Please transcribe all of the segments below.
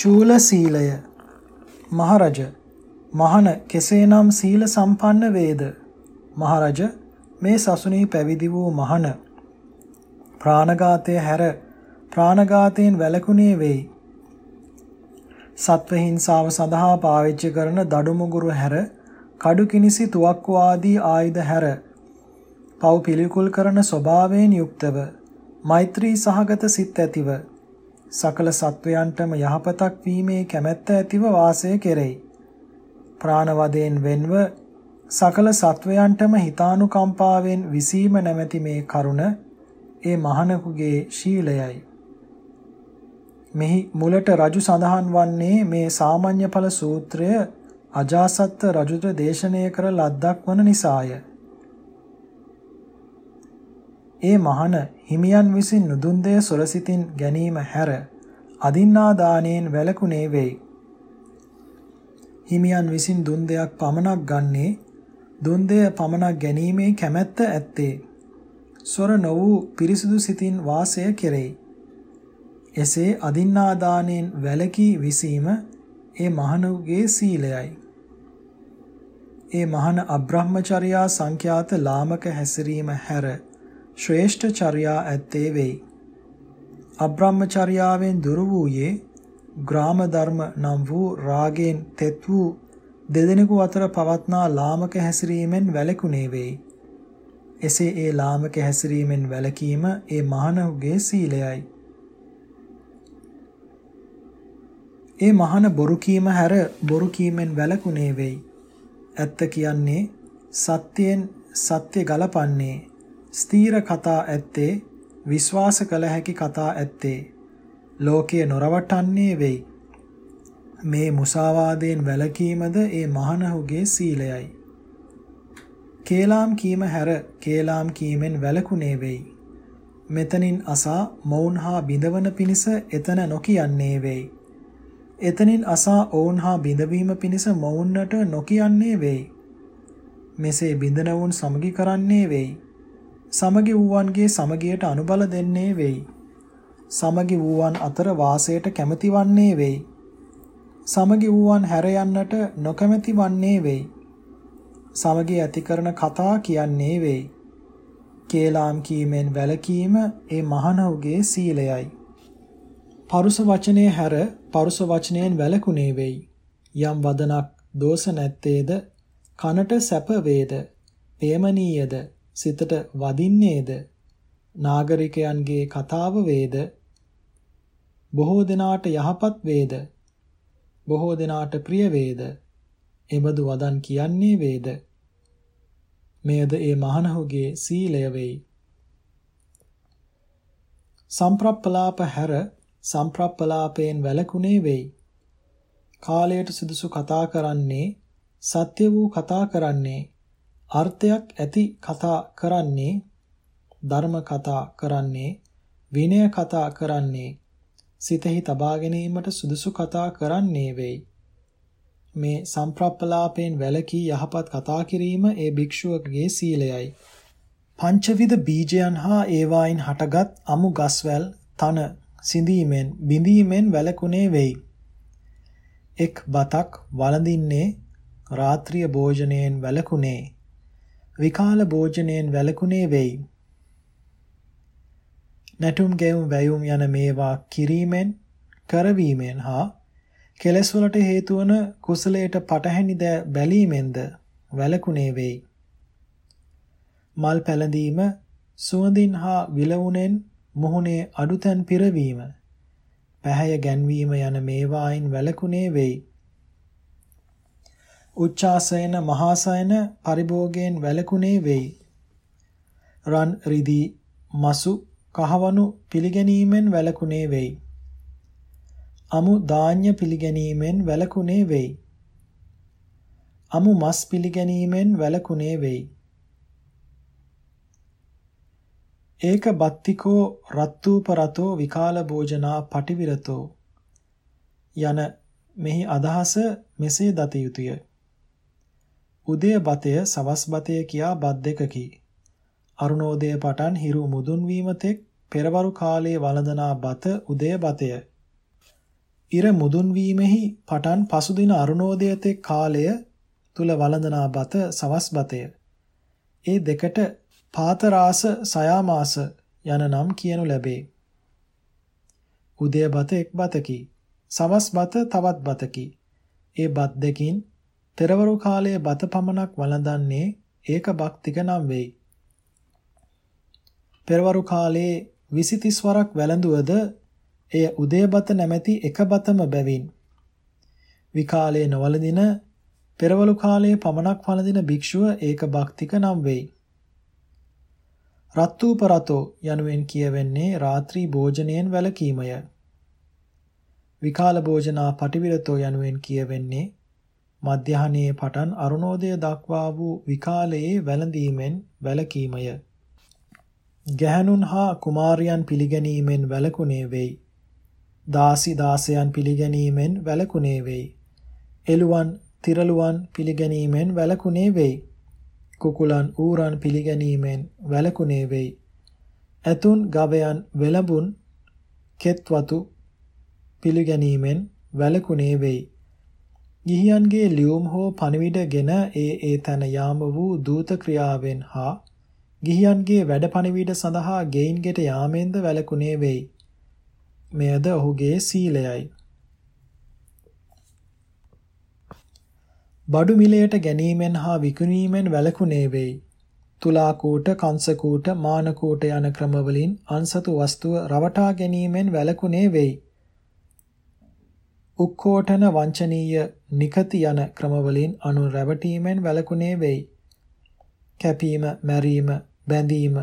චූල සීලය මහරජ මහන කෙසේනම් සීල සම්පන්න වේද? මහරජ මේ සසුනේ පැවිදි වූ මහන ප්‍රාණඝාතය හැර ප්‍රාණඝාතයෙන් වැළකුණේ වෙයි. සත්ව හිංසාව සඳහා පාවිච්චි කරන දඩුමුගුරු හැර කඩු කිනිසි තුවක්කු ආදී ආයුධ හැර. පව් පිළිකුල් කරන ස්වභාවයෙන් යුක්තව මෛත්‍රී සහගත සිත් ඇතිව සකල සත්වයන්ටම යහපතක් වීමේ කැමැත්ත ඇතිව වාසය කෙරෙයි. ප්‍රාණවදයෙන් වෙන්ව සකල සත්වයන්ටම හිතානුකම්පාවෙන් විසීම නැමැති මේ කරුණ ඒ මහණකුගේ ශීලයයි. මෙහි මුලට රජු සඳහන් වන්නේ මේ සාමාන්‍ය ඵල සූත්‍රය අජාසත් රජුට දේශනය කර ලද්දක් වන නිසාය. ඒ මහන හිමියන් විසින් නුදුන් දෙය සොරසිතින් ගැනීම හැර අදින්නා දාණයෙන් වැළකුණේ වෙයි. හිමියන් විසින් දුන් දෙයක් පමණක් ගන්නේ දුන් දෙය පමණක් ගැනීමේ කැමැත්ත ඇත්තේ. සොර නො වූ පිරිසුදු සිතින් වාසය කෙරෙයි. එසේ අදින්නා දාණයෙන් වැළකී විසීම ඒ මහණුගේ සීලයයි. ඒ මහණ අබ්‍රහ්මචර්යා සංඛ්‍යාත ලාමක හැසිරීම හැර ශ්‍රේෂ්ඨ චර්යා ඇත්තේ වෙයි. අබ්‍රහ්මචර්යාවෙන් දුරු වූයේ ග්‍රාම ධර්ම නම් වූ රාගෙන් තෙත් වූ දෙදෙනෙකු අතර පවත්නා ලාමක හැසිරීමෙන් වැළකුණේ වෙයි. එසේ ඒ ලාමක හැසිරීමෙන් වැළකීම ඒ මහණහුගේ සීලයයි. ඒ මහණ බොරු කීම හැර බොරු කීමෙන් වැළකුණේ වෙයි. ඇත්ත කියන්නේ සත්‍යයෙන් සත්‍ය ගලපන්නේ ස්ථීර කතා ඇත්තේ විශ්වාස කළ හැකි කතා ඇත්තේ ලෝකයේ නොරවටන්නේ වෙයි. මේ මුසාවාදයෙන් වැළකීමද ඒ මහණහුගේ සීලයයි. කේලාම් කීම හැර කේලාම් කීමෙන් වැළකුණේ වෙයි. මෙතනින් අසා මොවුන් හා බිඳවන පිණිස එතන නොකියන්නේ වෙයි. එතනින් අසා ඔවුන් හා බිඳවීම පිණිස මොවුන්ට නොකියන්නේ වෙයි. මෙසේ බිඳනවුන් සමගි කරන්නේ වෙයි. සමගි වූවන්ගේ සමගියට අනුබල දෙන්නේ වෙයි. සමගි වූවන් අතර වාසයට කැමැති වන්නේ වෙයි. සමගි වූවන් හැර යන්නට නොකමැති වන්නේ වෙයි. සමගි ඇති කරන කතා කියන්නේ වෙයි. කේලාම් කීමෙන් වැළකීම ඒ මහණවුගේ සීලයයි. පරුස වචනේ හැර පරුස වචනයෙන් වැළකුණේ වෙයි. යම් වදනක් දෝෂ නැත්තේද කනට සැප වේද, ප්‍රේමණීයද සිතට වදින්නේද? නාගරිකයන්ගේ කතාව වේද? බොහෝ දෙනාට යහපත් වේද? බොහෝ දෙනාට ප්‍රිය වේද? එබඳු වදන් කියන්නේ වේද? මෙයද ඒ මහණහුගේ සීලය වෙයි. සම්ප්‍රප්පලාප හැර සම්ප්‍රප්පලාපයෙන් වැළකුණේ වෙයි. කාලයට සුදුසු කතා කරන්නේ සත්‍ය වූ කතා කරන්නේ අර්ථයක් ඇති කතා කරන්නේ ධර්ම කතා කරන්නේ විනය කතා කරන්නේ සිතෙහි තබා ගැනීමට සුදුසු කතා කරන්නේ වෙයි. මේ සම්ප්‍රප්පලාපයෙන් වැළකී යහපත් කතා කිරීම ඒ භික්ෂුවකගේ සීලයයි. පංචවිධ බීජයන් හා ඒවායින් හටගත් අමු ගස්වැල් තන සිඳීමෙන් බිඳීමෙන් වැළකුණේ වෙයි. එක් බතක් වළඳින්නේ රාත්‍රිය භෝජනයෙන් වැළකුණේ. විකාල භෝජනයෙන් වැළකුණේ වෙයි. නැටුම් ගෙවුම් වැයුම් යන මේවා කිරීමෙන් කරවීමෙන් හා කෙලස් වලට හේතු වන කුසලයට පටහැනි ද බැලීමෙන්ද වැළකුණේ වෙයි. මල් පැලඳීම සුවඳින් හා විලවුණෙන් මුහුණේ අඩුතැන් පිරවීම පැහැය ගැන්වීම යන මේවායින් වැළකුණේ වෙයි. උච්චාසයන මහාසයන පරිභෝගයෙන් වැළකුණේ වෙයි. රන් රිදී මසු කහවණු පිළිගැනීමෙන් වැළකුණේ වෙයි. අමු ධාන්‍ය පිළිගැනීමෙන් වැළකුණේ වෙයි. අමු මස් පිළිගැනීමෙන් වැළකුණේ වෙයි. ඒක බත්තිකෝ රත්තූපරතෝ විකාල භෝජනා පටිවිරතෝ යන මෙහි අදහස මෙසේ දත යුතුය. උදය බතය සවස් බතය කියා බත් දෙකකි. අරුණෝදය පටන් හිරු මුදුන් වීම තෙක් පෙරවරු කාලයේ වළඳනා බත උදය බතය. ඉර මුදුන් වීමෙහි පටන් පසුදින අරුණෝදය තෙක් කාලය තුල වළඳනා බත සවස් බතය. ඒ දෙකට පාතරාස සයාමාස යන නම් කියනු ලැබේ. උදය බත එක් බතකි. සවස් බත තවත් බතකි. ඒ බත් දෙකින් පෙරවරු කාලයේ බත පමණක් වළඳන්නේ ඒක භක්තික නම් වෙයි. පෙරවරු කාලයේ 20 30 වරක් වැළඳුවද එය උදේබත නැමැති එක බතම බැවින් විකාලයේ නොවලදින පෙරවලු කාලයේ පමණක් වළඳින භික්ෂුව ඒක භක්තික නම් වෙයි. රත්තූපරතෝ යනුවෙන් කියවෙන්නේ රාත්‍රී භෝජනයෙන් වැළකීමය. විකාල භෝජනා පටිවිරතෝ යනුවෙන් කියවෙන්නේ මධ්‍යහනයේ පටන් අරුණෝදය දක්වා වූ විකාලයේ වැළඳීමෙන් වැළකීමය. ගැහණුන් හා කුමාරයන් පිළිගැනීමෙන් වැළකුණේ වෙයි. දාසි දාසයන් පිළිගැනීමෙන් වැළකුණේ වෙයි. එළුවන් තිරලුවන් පිළිගැනීමෙන් වැළකුණේ වෙයි. කුකුලන් ඌරන් පිළිගැනීමෙන් වැළකුණේ වෙයි. ඇතුන් ගවයන් වෙලඹුන් කෙත්වතු පිළිගැනීමෙන් වැළකුණේ වෙයි. ගිහියන්ගේ ලියුම් හෝ පණිවිඩගෙන ඒ ඒ තන යාම වූ දූත ක්‍රියාවෙන් හා ගිහියන්ගේ වැඩ පණිවිඩ සඳහා ගෙයින්ගෙට යාමෙන්ද වැළකුණේ වෙයි. මෙයද ඔහුගේ සීලයයි. බඩු මිලයට ගැනීමෙන් හා විකුණීමෙන් වැළකුණේ වෙයි. තුලා කූට, කංශ කූට, මාන කූට යන ක්‍රමවලින් අන්සතු වස්තුව රවටා ගැනීමෙන් වැළකුණේ වෙයි. උක්කෝටන වංචනීය නිකති යන ක්‍රමවලින් අනු රැවටීමෙන් වැළකුණේ වෙයි. කැපීම, මැරීම, බැඳීම,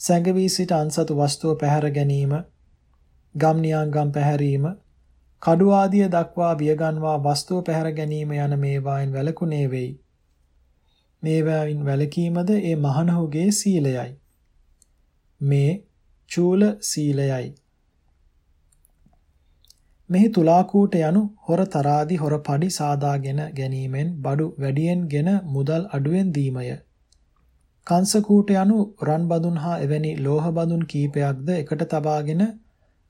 සැඟවී සිට අන්සතු වස්තුව පැහැර ගැනීම, ගම් නියංගම් පැහැරීම, කඩු ආදිය දක්වා බියගන්වා වස්තුව පැහැර ගැනීම යන මේවායින් වැළකුණේ වෙයි. මේවායින් වැළකීමද ඒ මහණහුගේ සීලයයි. මේ චූල සීලයයි. මෙහි තුලාකූට යනු හොර තරාදි හොර පඩි සාදාගෙන ගැනීමෙන් බඩු වැඩියෙන්ගෙන මුදල් අඩුවෙන් දීමය. කංශකූට යනු රන් බඳුන් හා එවැනි ලෝහ බඳුන් කීපයක්ද එකට තබාගෙන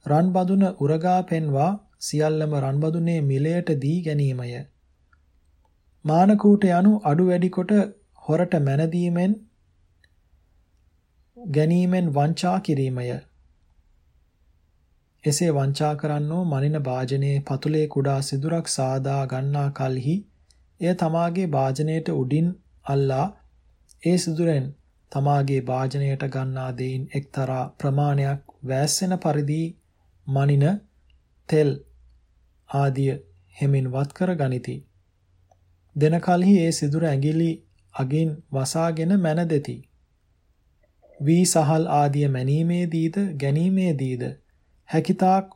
රන් බඳුන උරගා පෙන්වා සියල්ලම රන් බඳුනේ මිලයට දී ගැනීමය. මානකූට යනු අඩු වැඩි කොට හොරට මැනදීමෙන් ගැනීමෙන් වංචා කිරීමය. එසේ වංචා කරන්නෝ මනින වාජනයේ පතුලේ කුඩා සිදුරක් සාදා ගන්නා කලෙහි එය තමාගේ වාජනයට උඩින් අල්ලා ඒ සිදුරෙන් තමාගේ වාජනයට ගන්නා දෙයින් එක්තරා ප්‍රමාණයක් වැස්සෙන පරිදි මනින තෙල් ආදිය හෙමින් වත් කර ගනිති. දෙන කලෙහි ඒ සිදුර ඇඟිලි අගින් වසාගෙන මැන දෙති. වී සහල් ආදිය මැනීමේදීද ගැනීමේදීද හැකිතාක්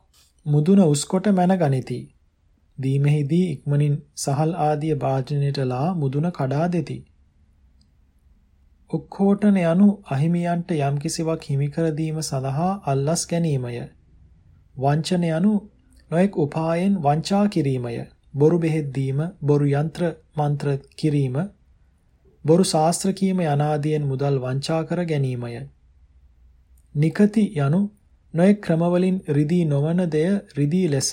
මුදුන උස්කොට මැන ගනිති. දීමෙහිදී ඉක්මනින් සහල් ආදිය වාජනයටලා මුදුන කඩා දෙති. උක්කෝටන යනු අහිමියන්ට යම්කිසිවක් හිමි කර දීම සඳහා අල්ලස් ගැනීමය. වංචන යනු නොඑක් උපායෙන් වංචා කිරීමය. බොරු බෙහෙත් දීම, බොරු යන්ත්‍ර මන්ත්‍ර කිරීම, බොරු ශාස්ත්‍ර කීම යනාදීන් මුදල් වංචා කර ගැනීමය. නිකති යනු නොයෙක් ක්‍රමවලින් රිදී නොවන දෙය රිදී ලෙස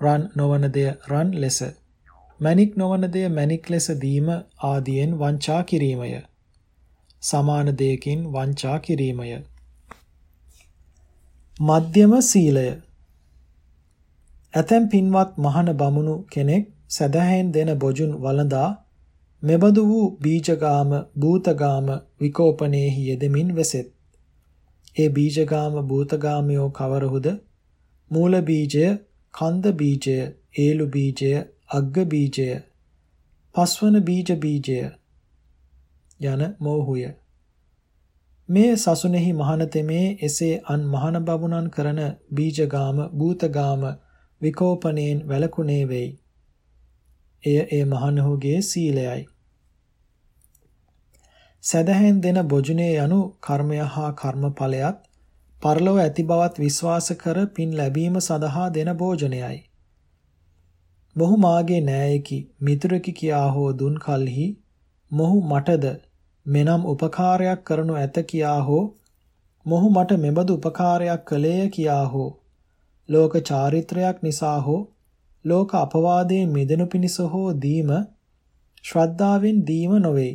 රන් නොවන දෙය රන් ලෙස මණික් නොවන දෙය මණික් ලෙස දීම ආදියෙන් වංචා කිරීමය. සමාන දෙයකින් වංචා කිරීමය. මධ්‍යම සීලය. ඇතැම් පින්වත් මහන බමුණු කෙනෙක් සදහැන් දෙන බොජුන් වළඳා මෙබඳු වූ බීජගාම භූතගාම විකෝපනේහි යෙදමින් වෙසෙත්. ඒ බීජගාම භූතගාමයෝ කවරහුද? මූල බීජය, කන්ද බීජය, ඒලු බීජය, අග්ග බීජය, පස්වන බීජ බීජය යන මෝහුය. මේ සසුනේහි මහානතෙමේ එසේ අන් මහාන බබුණන් කරන බීජගාම භූතගාම විකෝපණයෙන් වැළකුණේ වෙයි. එය ඒ මහණහුගේ සීලයයි. සැදැහෙන් දෙන බොජුනේ යනු කර්මය හා කර්මඵලයත් පරලොව ඇති බවත් විශ්වාස කර පින් ලැබීම සඳහා දෙන භෝජනයයි. මොහු මාගේ නෑයකි මිතුරකි කියා හෝ දුන් කලෙහි මොහු මටද මෙනම් උපකාරයක් කරනු ඇත කියා හෝ මොහු මට මෙබඳු උපකාරයක් කළේය කියා හෝ ලෝක චාරිත්‍රයක් නිසා හෝ ලෝක අපවාදයෙන් මිදෙනු පිණිස හෝ දීම ශ්‍රද්ධාවෙන් දීම නොවේ.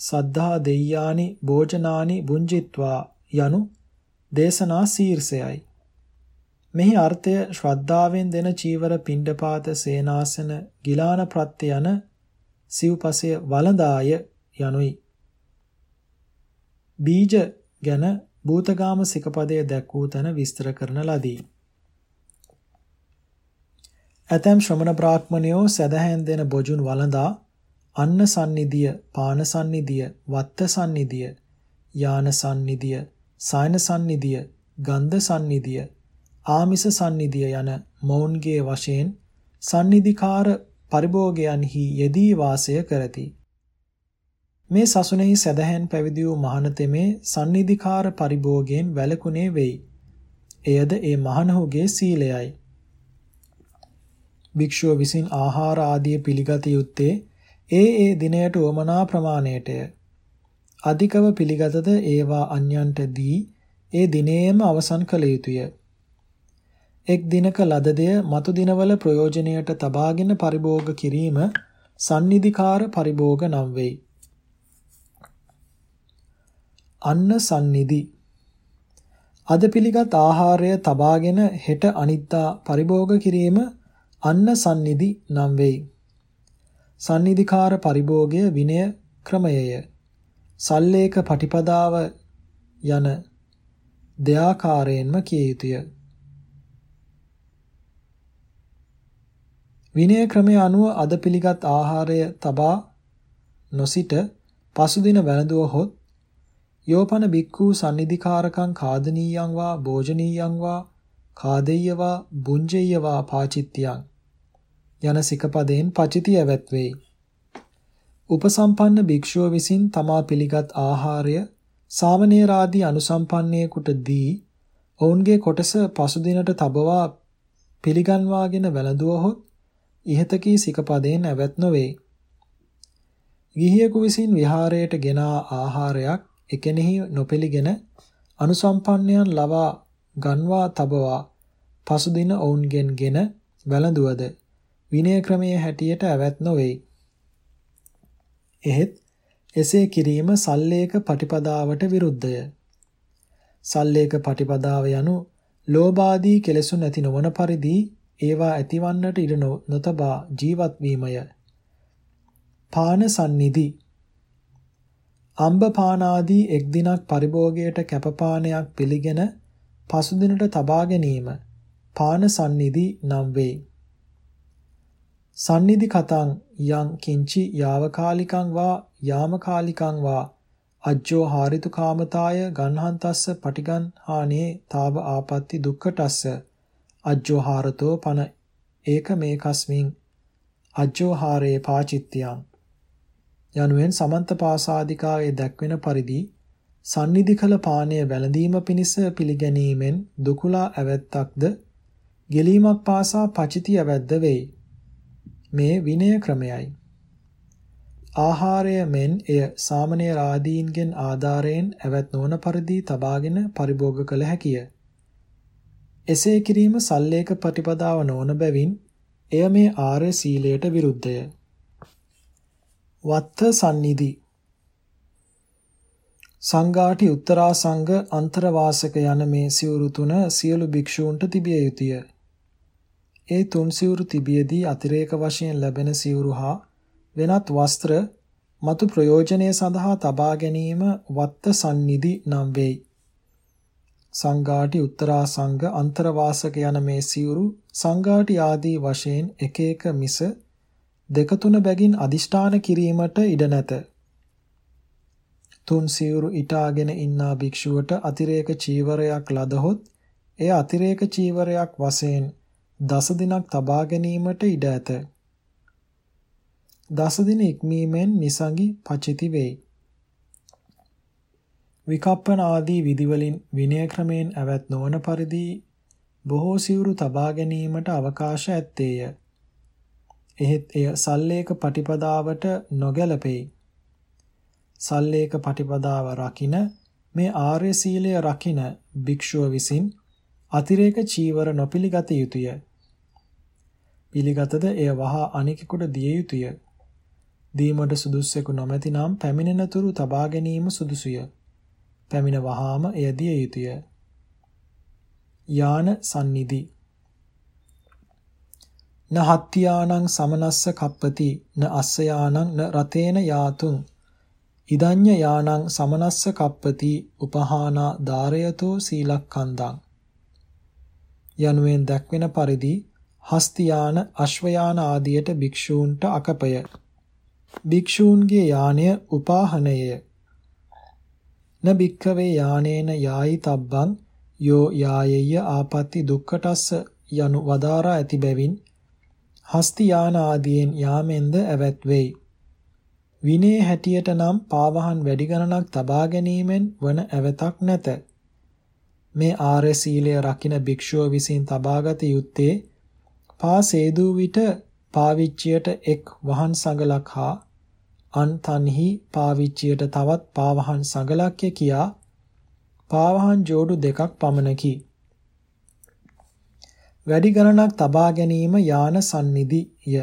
සද්ධා දෙය්‍යානි භෝජනානි බුංජිත්වා යනු දේශනා ශීර්ෂයයි. මෙහි අර්ථය ශ්‍රද්ධාවෙන් දෙන චීවර පිණ්ඩපාත සේනාසන ගිලාන ප්‍රත්‍ය යන සිව්පසය වළඳාය යනුයි. බීජ ගැන භූතගාම සිකපදයේ දැක්වූ තැන විස්තර කරන ලදී. ඇතැම් ශ්‍රමණ බ්‍රාහ්මණයෝ සදහැන් දෙන බොජුන් වළඳා අන්න සන්නිධිය, පාන සන්නිධිය, වත්ත සන්නිධිය, යාන සන්නිධිය, සායන සන්නිධිය, ගන්ධ සන්නිධිය, ආමිස සන්නිධිය යන මොවුන්ගේ වශයෙන් සන්නිධිකාර පරිභෝගයන්හි යෙදී වාසය කරති. මේ සසුනේහි සදහැන් පැවිදි වූ මහණතෙමේ සන්නිධිකාර පරිභෝගයෙන් වැළකුණේ වෙයි. එයද ඒ මහණහුගේ සීලයයි. භික්ෂුව විසින් ආහාර ආදිය පිළිගත යුත්තේ ඒ ඒ දිනයට උවමනා ප්‍රමාණයටය. අධිකව පිළිගතද ඒවා අන්‍යන්ට දී ඒ දිනේම අවසන් කළ යුතුය. එක් දිනක ලද දෙය මතු දිනවල ප්‍රයෝජනයට තබාගෙන පරිභෝග කිරීම සන්නිධිකාර පරිභෝග නම් වෙයි. අන්න සන්නිධි අද පිළිගත් ආහාරය තබාගෙන හෙට අනිද්දා පරිභෝග කිරීම අන්න සන්නිධි නම් වෙයි. සන්නිධිකාර පරිභෝගය විනය ක්‍රමයය. සල්ලේක පටිපදාව යන දෙආකාරයෙන්ම කිය යුතුය. විනය ක්‍රමය අනුව අද පිළිගත් ආහාරය තබා නොසිට පසුදින වැළඳුවහොත් යෝපන බික්ඛු සන්නිධිකාරකං කාදනීයං වා භෝජනීයං වා කාදෙය්‍යවා බුංජෙය්‍යවා පාචිත්‍යං යන සිකපදයෙන් පචිතිය වැත්වේ. උපසම්පන්න භික්ෂුව විසින් තමා පිළිගත් ආහාරය සාමණේරාදී අනුසම්පන්නයෙකුට දී ඔවුන්ගේ කොටස පසුදිනට තබවා පිළිගන්වාගෙන වැළඳුවහොත් ඉහතකී සිකපදයෙන් ඇවත් නොවේ. ගිහියෙකු විසින් විහාරයට ගෙන ආහාරයක් එකෙනෙහි නොපෙළිගෙන අනුසම්පන්නයන් ලවා ගන්වා තබවා පසුදින ඔවුන්ගෙන්ගෙන වැළඳුවද විනය ක්‍රමයේ හැටියට ඇවත් නොවේ. එහෙත් එසේ කිරීම සල්ලේක පටිපදාවට විරුද්ධය. සල්ලේක පටිපදාව යනු ලෝභාදී කෙලෙසු නැති නොවන පරිදි ඒවා ඇතිවන්නට ඉඩ නොතබා ජීවත් වීමය. පාන සම්නිදි අම්බ පානාදී එක් දිනක් පරිභෝගයට කැපපානයක් පිළිගෙන පසුදිනට තබා ගැනීම පාන සම්නිදි නම් වේ. සම්නිදි කතං යං කිංචි යාවකාලිකං වා යාමකාලිකං වා අජ්ජෝ හාරිතු කාමතාය ගන්හන්තස්ස පටිගන් හානේ තාව ආපත්‍ති දුක්ඛටස්ස අජ්ජෝ හාරතෝ පන ඒක මේකස්මින් අජ්ජෝ හාරේ පාචිත්‍යං යනුවෙන් සමන්ත පාසාදිකාවේ දැක්වෙන පරිදි සන්නිධි කළ පානය වැළඳීම පිණිස පිළිගැනීමෙන් දුකුලා ඇවැත්තක්ද ගෙලීමක් පාසා පචිති ඇවැද්ද වෙයි. මේ විනය ක්‍රමයයි. ආහාරය මෙන් එය සාමණේර ආදීන්ගෙන් ආධාරයෙන් ඇවැත් නොවන පරිදි තබාගෙන පරිභෝග කළ හැකිය. එසේ කිරීම සල්ලේක ප්‍රතිපදාව නොවන බැවින් එය මේ ආර්ය සීලයට විරුද්ධය. වත්ත සම්නිදි සංඝාටි උත්තරා සංඝ අන්තරවාසක යන මේ සිවුරු තුන සියලු භික්ෂූන්ට තිබිය යුතුය. ඒ තුන් සිවුරු තිබියදී අතිරේක වශයෙන් ලැබෙන සිවුරු හා වෙනත් වස්ත්‍ර මතු ප්‍රයෝජනය සඳහා තබා ගැනීම වත්ත සම්නිදි නම් වෙයි. සංඝාටි උත්තරා සංඝ අන්තරවාසක යන මේ සිවුරු සංඝාටි ආදී වශයෙන් එක එක මිස දෙක තුන බැගින් අදිෂ්ඨාන කිරීමට ඉඩ නැත. තුන් සිවුරු ඊටාගෙන ඉන්නා භික්ෂුවට අතිරේක චීවරයක් ලදහොත් එය අතිරේක චීවරයක් වශයෙන් දස දිනක් තබා ගැනීමට ඉඩ ඇත. දස දින ඉක්මීමෙන් නිසඟි පචිති වෙයි. විකප්පන ආදී විධිවලින් විනය ක්‍රමයෙන් ඇවත් නොවන පරිදි බොහෝ සිවුරු තබා ගැනීමට අවකාශ ඇත්තේය. එහෙත් එය සල්ලේක පටිපදාවට නොගැලපෙයි. සල්ලේක පටිපදාව රකින මේ ආර්ය සීලය රකින භික්ෂුව විසින් අතිරේක චීවර නොපිළිගත යුතුය. පිළිගතද එය වහා අනෙකෙකුට දිය යුතුය. දීමට සුදුස්සෙකු නොමැති නම් පැමිණෙන තුරු තබා ගැනීම සුදුසුය. පැමිණ වහාම එය දිය යුතුය. යාන සම්නිදි න හත්ත්‍යානං සමනස්ස කප්පති න අස්ස යානං න රතේන යාතුං ඉදඤ්ඤ යානං සමනස්ස කප්පති උපහානා ධාරයතෝ සීලක්ඛන්දං යනුවෙන් දැක්වෙන පරිදි හස්තියාන අශ්වයාන ආදියට භික්ෂූන්ට අකපය. භික්ෂූන්ගේ යානය උපාහනය න භික්ඛවේ යානේන යායි තබ්බං යෝ යායෙය ආපත්‍ති දුක්ඛටස්ස යනු වදාරා ඇති බැවින් හස්ති යාන ආදියෙන් යාමෙන්ද ඇවැත් වෙයි. විනය හැටියට නම් පාවහන් වැඩි ගණනක් තබා ගැනීමෙන් වන ඇවතක් නැත. මේ ආර්ය සීලය රකින භික්ෂුව විසින් තබාගත යුත්තේ පා සේදූ විට පාවිච්චියට එක් වහන් සඟලක් හා අන් තන්හි පාවිච්චියට තවත් පාවහන් සඟලක්ය කියා පාවහන් ජෝඩු දෙකක් පමණකි. වැඩි ගණනක් තබා ගැනීම යාන සම්නිදිය.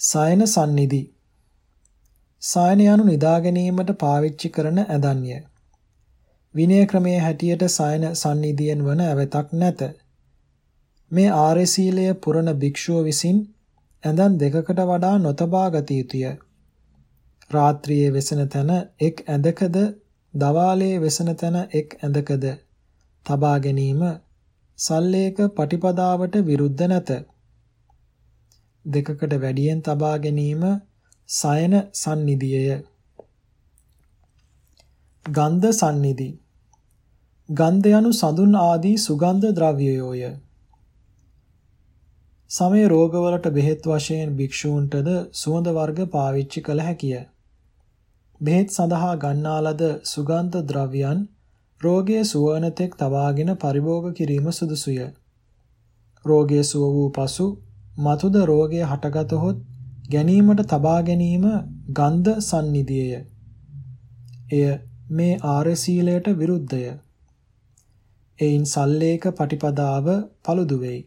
සයන සම්නිදි සයන යනු නිදා ගැනීමට පාවිච්චි කරන ඇදන්ය. විනය ක්‍රමයේ හැටියට සයන සම්නිදියෙන් වන ඇවතක් නැත. මේ ආර්ය සීලය පුරණ භික්ෂුව විසින් ඇඳන් දෙකකට වඩා නොතබා ගත යුතුය. රාත්‍රියේ වෙසෙන තැන එක් ඇඳකද දවාලේ වෙසෙන තැන එක් ඇඳකද තබා ගැනීම සල්ලේක පටිපදාවට විරුද්ධ නැත. දෙකකට වැඩියෙන් තබා ගැනීම සයන සම්නිදියය. ගන්ධ සම්නිදි. ගන්ධ යනු සඳුන් ආදී සුගන්ධ ද්‍රව්‍යයෝය. සමය රෝගවලට බෙහෙත් වශයෙන් භික්ෂූන්ටද සුවඳ වර්ග පාවිච්චි කළ හැකිය. බෙහෙත් සඳහා ගන්නා ලද සුගන්ධ ද්‍රව්‍යයන් රෝගයේ සුවනතෙක් තබාගෙන පරිභෝග කිරීම සුදුසුය. රෝගයේ සුව වූ පසු මතුද රෝගය හටගතහොත් ගැනීමට තබා ගැනීම ගන්ධ සම්නිදියය. එය මේ ආර්ය සීලයට විරුද්ධය. එයින් සල්ලේක පටිපදාව paludu වෙයි.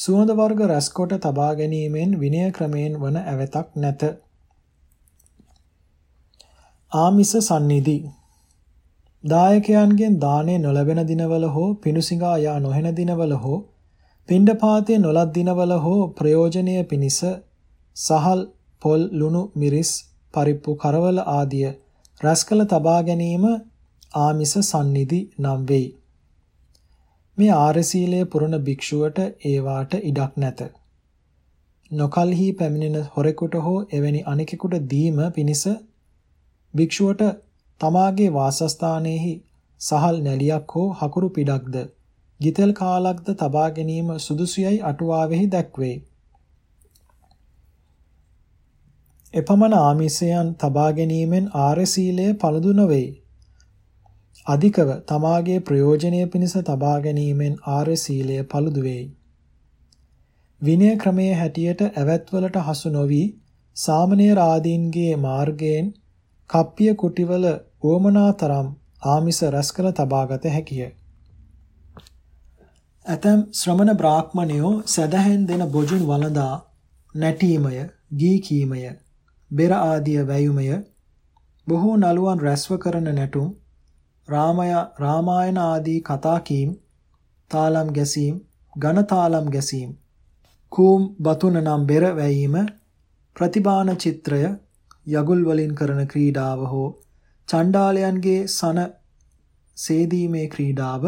සුවඳ වර්ග රැස්කොට තබා ගැනීමෙන් විනය ක්‍රමයෙන් වන ඇවතක් නැත. ආමිස සම්නිදි දායකයන්ගෙන් දානේ නොලැබෙන දිනවල හෝ පිණුසිඟා යා නොහෙන දිනවල හෝ පිණ්ඩපාතයේ නොලත් දිනවල හෝ ප්‍රයෝජනීය පිණිස සහල් පොල් ලුණු මිරිස් පරිප්පු කරවල ආදිය රැස්කල තබා ගැනීම ආමිස සම්නිදි නම් වෙයි. මේ ආර්ය සීලය පුරන භික්ෂුවට ඒවාට ඉඩක් නැත. නොකල්හි පැමිණෙන හොරෙකුට හෝ එවැනි අනෙකෙකුට දීම පිණිස භික්ෂුවට තමාගේ වාසස්ථානයේහි සහල් නැලියක් හෝ හකුරු පිටක්ද ගිතෙල් කාලක්ද තබා ගැනීම සුදුසුයයි අටුවාවෙහි දැක්වේ. එපමණ ආමිසයන් තබා ගැනීමෙන් ආර්ය සීලය පළදු නොවේ. අධිකව තමාගේ ප්‍රයෝජනය පිණිස තබා ගැනීමෙන් ආර්ය සීලය පළුදු වෙයි. විනය ක්‍රමයේ හැටියට ඇවැත්වලට හසු නොවි සාමණේර ආදීන්ගේ මාර්ගයෙන් කප්පිය කුටිවල ඕමනාතරම් ආමිස රැස්කල තබාගත හැකිය. ඇතැම් ශ්‍රමණ බ්‍රාහ්මණයෝ සැදැහෙන් දෙන බොජුන් වළඳා නැටීමය, ගී කීමය, බෙර ආදිය වැයුමය, බොහෝ නළුවන් රැස්ව කරන නැටුම්, රාමය රාමායන ආදී කතා කීම්, තාලම් ගැසීම්, ඝන තාලම් ගැසීම්, කූම් බතුන නම් බෙර වැයීම, ප්‍රතිබාන චිත්‍රය, යගුල් වලින් කරන ක්‍රීඩාව හෝ චණ්ඩාලයන්ගේ සන සේදීමේ ක්‍රීඩාව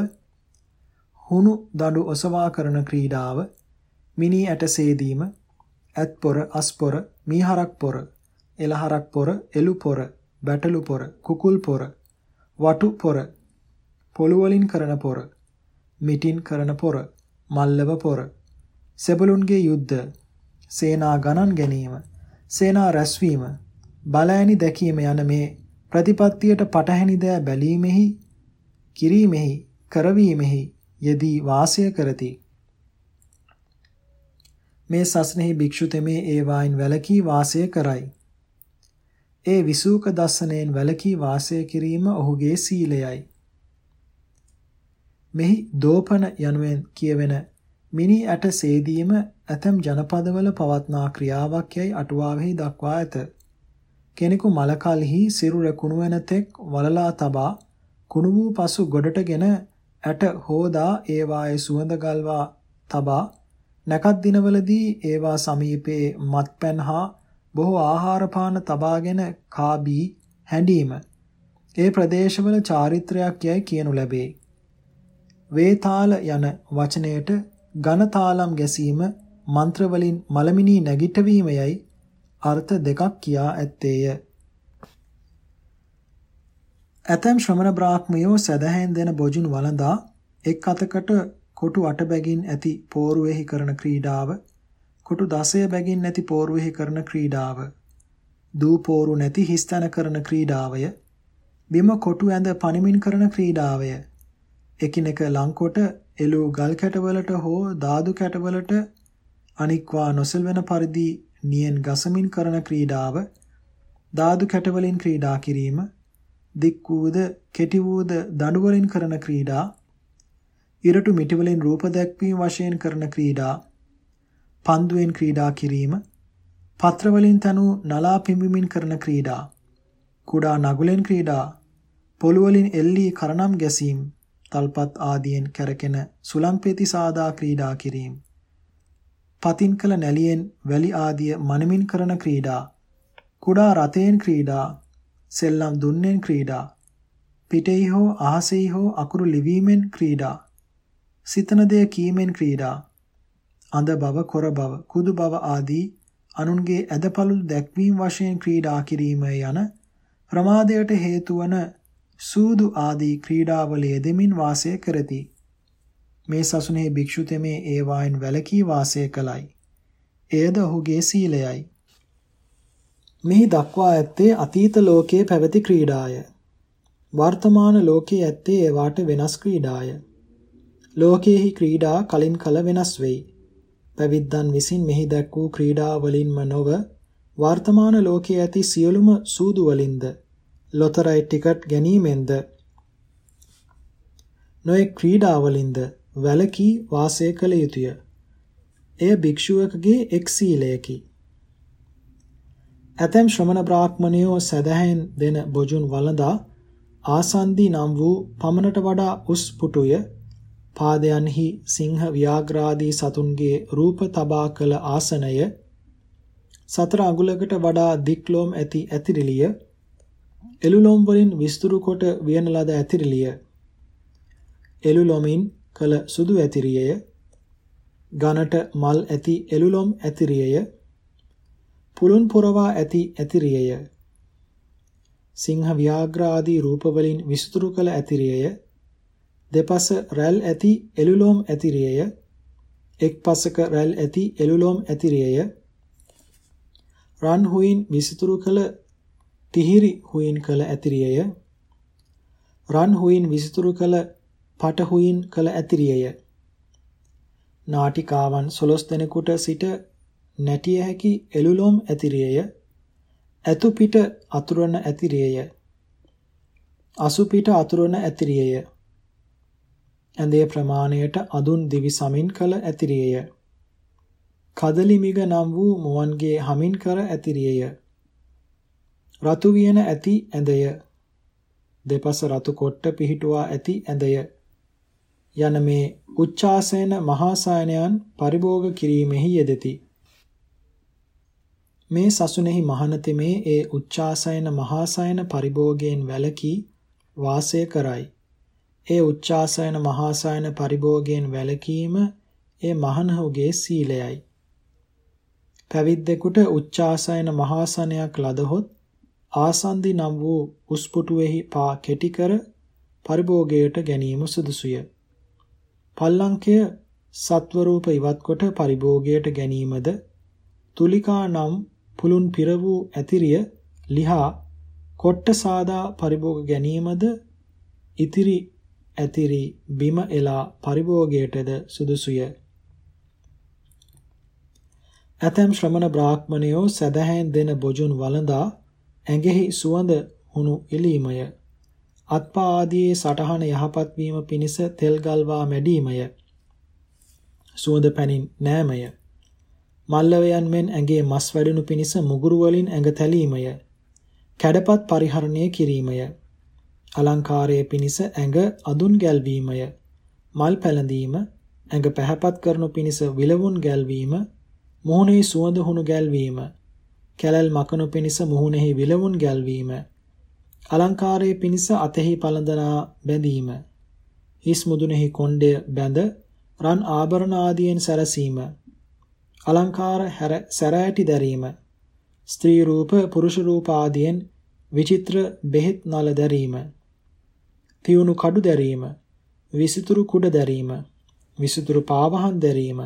හුණු දඬු ඔසවා කරන ක්‍රීඩාව මිනි ඇට සේදීම ඇත් පොර අස් පොර මීහරක් පොර එලහරක් පොර එළු පොර බැටළු පොර කුකුල් පොර වටු පොර පොළු වලින් කරන පොර මිටින් කරන පොර මල්ලව පොර සෙබළුන්ගේ යුද්ධ සේනා ගණන් ගැනීම සේනා රැස්වීම බලෑනි දැකීම යන මේ ප්‍රතිපත්තියට පටහැනි දෑ බැලීමෙහි කිරීමෙහි කරවීමෙහි යෙදී වාසය කරති. මේ සස්නෙහි භික්ෂු තෙමේ ඒ වයින් වැලකී වාසය කරයි. ඒ විසූක දස්සනෙන් වැලකී වාසය කිරීම ඔහුගේ සීලයයි. මෙහි දෝපන යනුවෙන් කියවෙන මිනි ඇට සේදීම ඇතම් ජනපදවල පවත්නා ක්‍රියාවක් යයි අටුවාවෙහි දක්වා ඇත. කෙනෙකු මලකල්හි සිරුර කුණු වෙන තෙක් වලලා තබා කුණු වූ පසු ගොඩටගෙන ඇට හෝදා ඒවායේ සුවඳ ගල්වා තබා නැකත් දිනවලදී ඒවා සමීපයේ මත්පැන් හා බොහෝ ආහාර පාන තබාගෙන කාබී හැඬීම ඒ ප්‍රදේශවල චාරිත්‍රයක් යයි කියනු ලැබේ. වේතාල යන වචනයට ඝනතාලම් ගැසීම මන්ත්‍ර වලින් මලමිනී නැගිටවීම යයි අර්ථ දෙකක් කියා ඇත්තේය. ඇතැම් ශ්‍රමණ බ්‍රාහ්මයෝ සදහෙන් දෙන බොජුන් වළඳා එක් අතකට කොටු අට බැගින් ඇති පෝරුවේහි කරන ක්‍රීඩාව කොටු 16 බැගින් නැති පෝරුවේහි කරන ක්‍රීඩාව. දූ පෝරු නැති හිස්තන කරන ක්‍රීඩාවය. බිම කොටු ඇඳ පනිමින් කරන ක්‍රීඩාවය. එකිනෙක ලංකොට එළූ ගල් කැටවලට හෝ දාදු කැටවලට අනික්වා නොසෙල්වෙන පරිදි නියෙන් ගසමින් කරන ක්‍රීඩාව. දාදු කැටවලින් ක්‍රීඩා කිරීම. දික් වූද කෙටි වූද දඬු වලින් කරන ක්‍රීඩා. ඉරටු මිටි වලින් රූප දැක්වීම වශයෙන් කරන ක්‍රීඩා. පන්දුවෙන් ක්‍රීඩා කිරීම පත්‍ර වලින් තනු නලා පිඹිමින් කරන ක්‍රීඩා කුඩා නගුලෙන් ක්‍රීඩා පොළු වලින් එල්ලී කරනම් ගැසීම් තල්පත් ආදියෙන් කැරකෙන සුලම්පෙති සාදා ක්‍රීඩා කිරීම. පතින් කළ නැලියෙන් වැලි ආදිය මනමින් කරන ක්‍රීඩා. කුඩා රතයෙන් ක්‍රීඩා, සෙල්ලම් දුන්නෙන් ක්‍රීඩා. පිටෙහි හෝ අහසෙහි හෝ අකුරු ලිවීමෙන් ක්‍රීඩා. සිතන දෙය කීමෙන් ක්‍රීඩා. අඳ බව, කොර බව, කුදු බව ආදී අනුන්ගේ ඇදපළු දැක්වීම වශයෙන් ක්‍රීඩා කිරීම යන ප්‍රමාදයට හේතු වන සූදු ආදී ක්‍රීඩාවල යෙදෙමින් වාසය කරති. මේ සසුනේ භික්ෂු තෙමේ ඒ වයින් වැළකී වාසය කළයි. එයද ඔහුගේ සීලයයි. මෙහි දක්වා ඇත්තේ අතීත ලෝකයේ පැවති ක්‍රීඩාය. වර්තමාන ලෝකයේ ඇත්තේ ඒවාට වෙනස් ක්‍රීඩාය. ලෝකයේහි ක්‍රීඩා කලින් කල වෙනස් වෙයි. පැවිද්දන් විසින් මෙහි දැක් වූ ක්‍රීඩා වලින්ම නොව වර්තමාන ලෝකයේ ඇති සියලුම සූදු වලින්ද ලොතරැයි ටිකට් ගැනීමෙන්ද නොයෙක් ක්‍රීඩාවලින්ද වැළකී වාසය කළ යුතුය. එය භික්ෂුවකගේ එක් සීලයකි. ඇතැම් ශ්‍රමණ බ්‍රාහ්මණයෝ සදහෙන් දෙන බොජුන් වළඳා ආසන්දි නම් වූ පමණට වඩා උස් පුටුය පාදයන්හි සිංහ ව්‍යාග්‍රාදී සතුන්ගේ රූප තබා කළ ආසනය සතර අඟුලකට වඩා දික්ලෝම් ඇති ඇතිරිලිය එළුලොම් වලින් විස්තුරු කොට වියන ලද ඇතිරිලිය එළුලොමින් කළ සුදු ඇතිරියය ගනට මල් ඇති එළුලොම් ඇතිරියය පුලුන් පුරවා ඇති ඇතිරියය සිංහ ව්‍යාග්‍ර ආදී රූප වලින් විස්තුරු කළ ඇතිරියය දෙපස රැල් ඇති එළුලොම් ඇතිරියය. එක් පසක රැල් ඇති එළුලොම් ඇතිරියය. රන් හුයින් විසිතුරු කළ තිහිරි හුයින් කළ ඇතිරියය. රන් හුයින් විසිතුරු කළ පට හුයින් කළ ඇතිරියය. නාටිකාවන් 12 දෙනෙකුට සිට නැටිය හැකි එළුලොම් ඇතිරියය. ඇතු පිට අතුරන ඇතිරියය. අසු පිට අතුරන ඇතිරියය. ඇඳේ ප්‍රමාණයට අදුන් දිවි සමින් කළ ඇතිරියය. කදලිමිග නම් වූ මුවන්ගේ හමින් කර ඇතිරියය. රතු වියන ඇති ඇඳය. දෙපස රතු කොට්ට පිහිටුවා ඇති ඇඳය. යන මේ උච්චාසයන මහාසයනයන් පරිභෝග කිරීමෙහි යෙදෙති. මේ සසුනේහි මහනතෙමේ ඒ උච්චාසයන මහාසයන පරිභෝගයෙන් වැළකී වාසය කරයි. ඒ උච්චාසයන මහාසයන පරිභෝගයෙන් වැළකීම ඒ මහණහුගේ සීලයයි පැවිද්දෙකුට උච්චාසයන මහාසනයක් ලදහොත් ආසන්දි නම් වූ උස්පුටුවෙහි පා කෙටි කර පරිභෝගයට ගැනීම සුදුසුය. පල්ලංකය සත්වරූප ඉවත් කොට පරිභෝගයට ගැනීමද තුලිකා නම් පුලුන් පිර වූ ඇතිරිය ලිහා කොට්ට සාදා පරිභෝග ගැනීමද ඉතිරි ඇතිරි බිම එලා පරිභෝගයටද සුදුසුය. ඇතැම් ශ්‍රමණ බ්‍රාහ්මණයෝ සදහැන් දෙන බොජුන් වළඳා ඇඟෙහි සුවඳ හුණු එළීමය අත්පා ආදී සටහන යහපත් වීම පිණිස තෙල් ගල්වා මැඩීමය. සුවඳ පැනින් නෑමය. මල්ලවයන් මෙන් ඇඟේ මස් වැඩෙනු පිණිස මුගුරු වලින් ඇඟ තැලීමය. කැඩපත් පරිහරණය කිරීමය. අලංකාරයේ පිණිස ඇඟ අදුන් ගැල්වීමය. මල් පැලඳීම ඇඟ පැහැපත් කරනු පිණිස විලවුන් ගැල්වීම මුහුණේ සුවඳ හුණු ගැල්වීම කැලල් මකනු පිණිස මුහුණෙහි විලවුන් ගැල්වීම අලංකාරයේ පිණිස අතෙහි පළඳනා බැඳීම හිස් මුදුනේහි කොණ්ඩය බැඳ රන් ආභරණ ආදියෙන් සැරසීම අලංකාර සැරෑටි දැරීම ස්ත්‍රී රූප පුරුෂ රූප ආදියෙන් විචිත්‍ර බෙහෙත් නල දැරීම තියුණු කඩු දැරීම විසිතුරු කුඩ දැරීම විසිතුරු පාවහන් දැරීම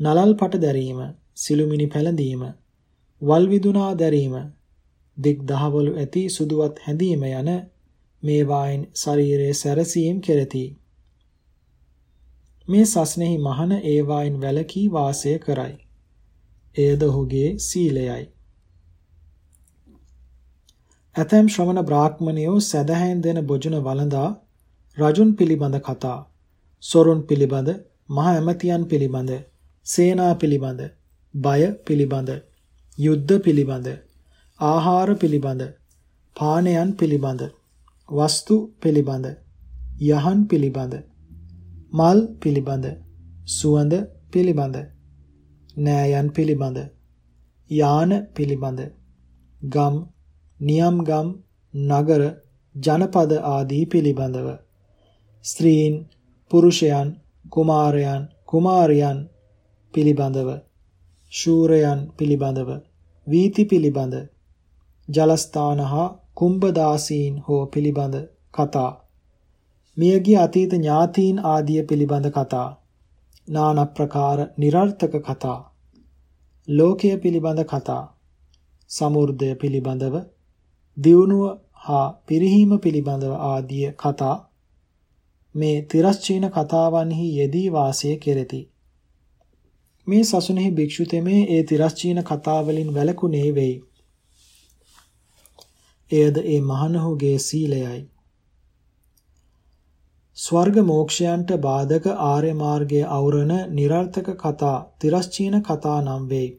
නලල් පට දැරීම සිළුමිණි පැලඳීම වල් විදුනා දැරීම දික් දහවලු ඇති සුදුවත් හැඳීම යන මේ වායින් ශරීරයේ සැරසීම් කෙරෙති. මේ සස්නෙහි මහන ඒ වායින් වැලකී වාසය කරයි. එයද ඔහුගේ සීලයයි. ඇතැම් ශ්‍රමණ බ්‍රාහ්මණයෝ සදහැන් දෙන බොජුන වළඳා රජුන් පිළිබඳ කතා සොරුන් පිළිබඳ මහ ඇමතියන් පිළිබඳ සේනා පිළිබඳ බය පිළිබඳ යුද්ධ පිළිබඳ ආහාර පිළිබඳ පානයන් පිළිබඳ වස්තු පිළිබඳ යහන් පිළිබඳ මල් පිළිබඳ සුවඳ පිළිබඳ නෑයන් පිළිබඳ යාන පිළිබඳ ගම් නියම් ගම් නගර ජනපද ආදී පිළිබඳව. ස්ත්‍රීන් පුරුෂයන් කුමාරයන් කුමාරියන් පිළිබඳව. ශූරයන් පිළිබඳව. වීති පිළිබඳ. ජලස්ථාන හා කුම්භදාසීන් හෝ පිළිබඳ කතා. මියගිය අතීත ඥාතීන් ආදිය පිළිබඳ කතා. නාන ප්‍රකාර નિરර්ථක කතා. ලෝකය පිළිබඳ කතා. සමුර්ධය පිළිබඳව දියුණුව හා පිරිහීම පිළිබඳව ආදිය කතා මේ තිරස්චීන කතාවන්හි යෙදී වාසය කෙරෙති. මේ සසුනේහි භික්ෂු තෙමේ ඒ තිරස්චීන කතාවලින් වැළකුණේ වෙයි. එයද ඒ මහණහුගේ සීලයයි. ස්වර්ග මෝක්ෂයන්ට බාධක ආර්ය මාර්ගයේ අවරණ નિરර්ථක කතා තිරස්චීන කතා නම් වෙයි.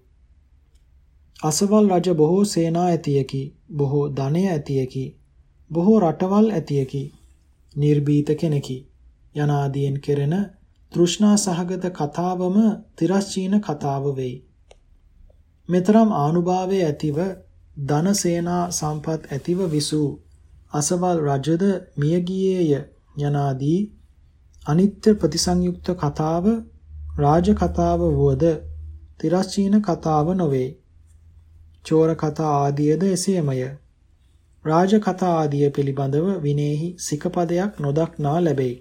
අසවල් රජ බොහෝ සේනා ඇතියකි, බොහෝ ධනය ඇතියකි, බොහෝ රටවල් ඇතියකි. නිර්භීත කෙනෙකි යනාදීන් කෙරෙන තෘෂ්ණා සහගත කතාවම තිරස්චීන කතාව වෙයි. මෙතරම් ආනුභාවයේ ඇතිව ධන සේනා සම්පත් ඇතිව විසූ අසවල් රජද මිය ගියේය යනාදී අනිත්‍ය ප්‍රතිසංයුක්ත කතාව රාජ කතාව වුවද තිරස්චීන කතාව නොවේ. චෝර කතා ආදියද එසේමය. රාජ කතා ආදිය පිළිබඳව විනේහි සිකපදයක් නොදක්නා ලැබේ.